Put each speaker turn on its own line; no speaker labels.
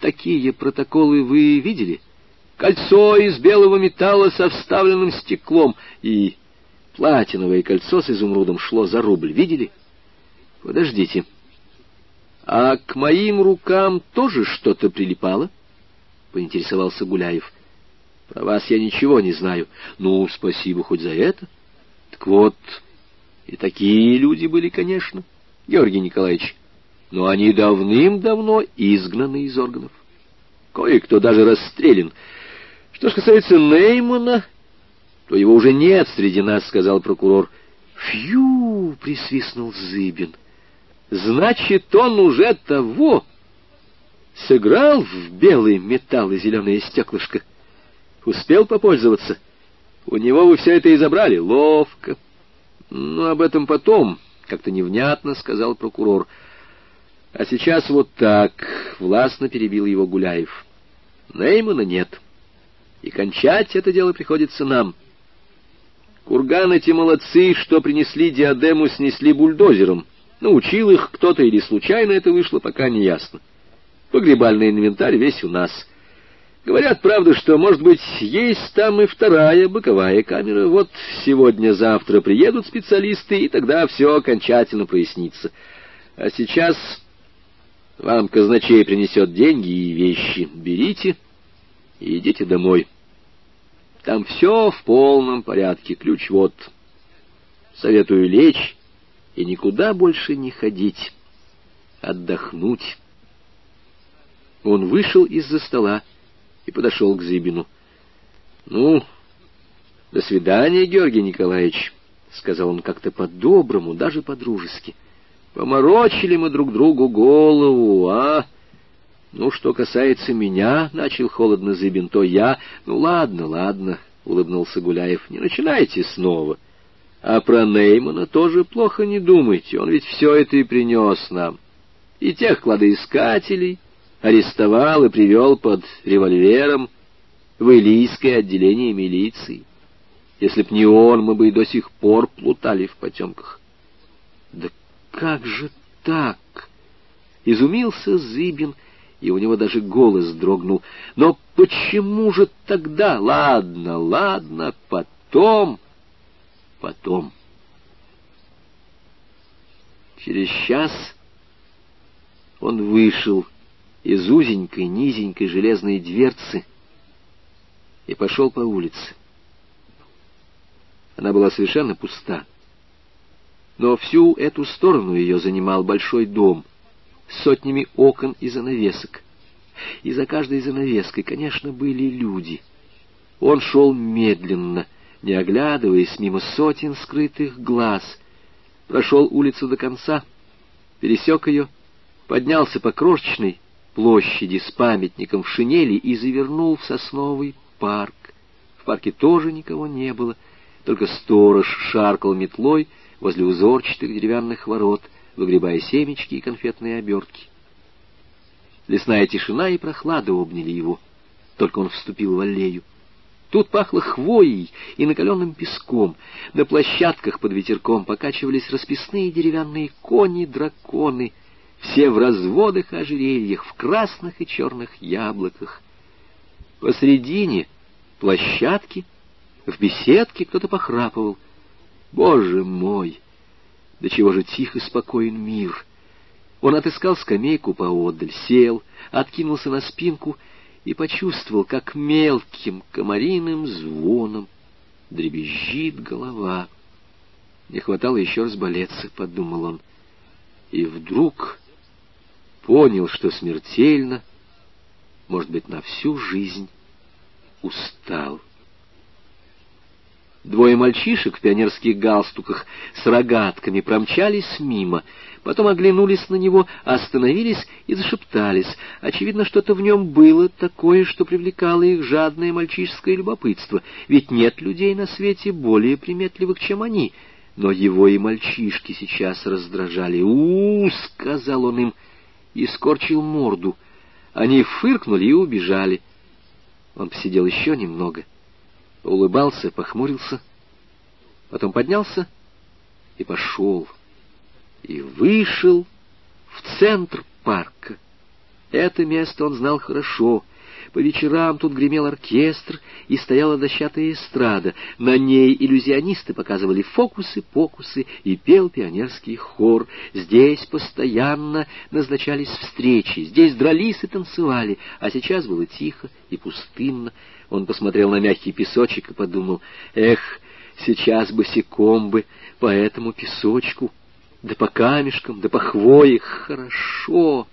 такие протоколы вы видели? Кольцо из белого металла со вставленным стеклом и платиновое кольцо с изумрудом шло за рубль. Видели? Подождите. А к моим рукам тоже что-то прилипало? Поинтересовался Гуляев. Про вас я ничего не знаю. Ну, спасибо хоть за это. Так вот, и такие люди были, конечно, Георгий Николаевич. Но они давным-давно изгнаны из органов. Кое-кто даже расстрелян. Что ж касается Неймана, то его уже нет среди нас, сказал прокурор. Фью, присвистнул Зыбин. Значит, он уже того сыграл в белый металл и зеленое стеклышко. Успел попользоваться. У него вы все это и забрали. Ловко. Ну, об этом потом, как-то невнятно сказал прокурор. А сейчас вот так, властно перебил его Гуляев. Неймана нет. И кончать это дело приходится нам. Курган эти молодцы, что принесли диадему, снесли бульдозером. Научил их кто-то или случайно это вышло, пока не ясно. Погребальный инвентарь весь у нас. Говорят, правда, что, может быть, есть там и вторая боковая камера. Вот сегодня-завтра приедут специалисты, и тогда все окончательно прояснится. А сейчас вам казначей принесет деньги и вещи. Берите и идите домой. Там все в полном порядке. Ключ вот. Советую лечь и никуда больше не ходить. Отдохнуть. Он вышел из-за стола и подошел к Зыбину. — Ну, до свидания, Георгий Николаевич, — сказал он как-то по-доброму, даже по-дружески. — Поморочили мы друг другу голову, а... Ну, что касается меня, — начал холодно Зыбин, — то я... Ну, ладно, ладно, — улыбнулся Гуляев, — не начинайте снова. А про Неймана тоже плохо не думайте, он ведь все это и принес нам. И тех кладоискателей арестовал и привел под револьвером в Илийское отделение милиции. Если б не он, мы бы и до сих пор плутали в потемках. Да как же так? Изумился Зыбин, и у него даже голос дрогнул. Но почему же тогда? Ладно, ладно, потом, потом. Через час он вышел из узенькой, низенькой железной дверцы и пошел по улице. Она была совершенно пуста. Но всю эту сторону ее занимал большой дом с сотнями окон и занавесок. И за каждой занавеской, конечно, были люди. Он шел медленно, не оглядываясь мимо сотен скрытых глаз, прошел улицу до конца, пересек ее, поднялся по крошечной, площади с памятником в шинели и завернул в сосновый парк. В парке тоже никого не было, только сторож шаркал метлой возле узорчатых деревянных ворот, выгребая семечки и конфетные обертки. Лесная тишина и прохлада обняли его, только он вступил в аллею. Тут пахло хвоей и накаленным песком. На площадках под ветерком покачивались расписные деревянные кони-драконы — все в разводах ожерельях, в красных и черных яблоках. Посредине площадки, в беседке кто-то похрапывал. Боже мой! До чего же тих и спокоен мир! Он отыскал скамейку поодаль, сел, откинулся на спинку и почувствовал, как мелким комариным звоном дребезжит голова. Не хватало еще разболеться, — подумал он. И вдруг понял, что смертельно, может быть, на всю жизнь устал. Двое мальчишек в пионерских галстуках с рогатками промчались мимо, потом оглянулись на него, остановились и зашептались. Очевидно, что-то в нем было такое, что привлекало их жадное мальчишеское любопытство, ведь нет людей на свете более приметливых, чем они. Но его и мальчишки сейчас раздражали. «У-у-у!» — сказал он им — и скорчил морду. Они фыркнули и убежали. Он посидел еще немного, улыбался, похмурился, потом поднялся и пошел, и вышел в центр парка, Это место он знал хорошо. По вечерам тут гремел оркестр и стояла дощатая эстрада. На ней иллюзионисты показывали фокусы-покусы и пел пионерский хор. Здесь постоянно назначались встречи, здесь дрались и танцевали, а сейчас было тихо и пустынно. Он посмотрел на мягкий песочек и подумал, эх, сейчас босиком бы по этому песочку, да по камешкам, да по хвое, хорошо.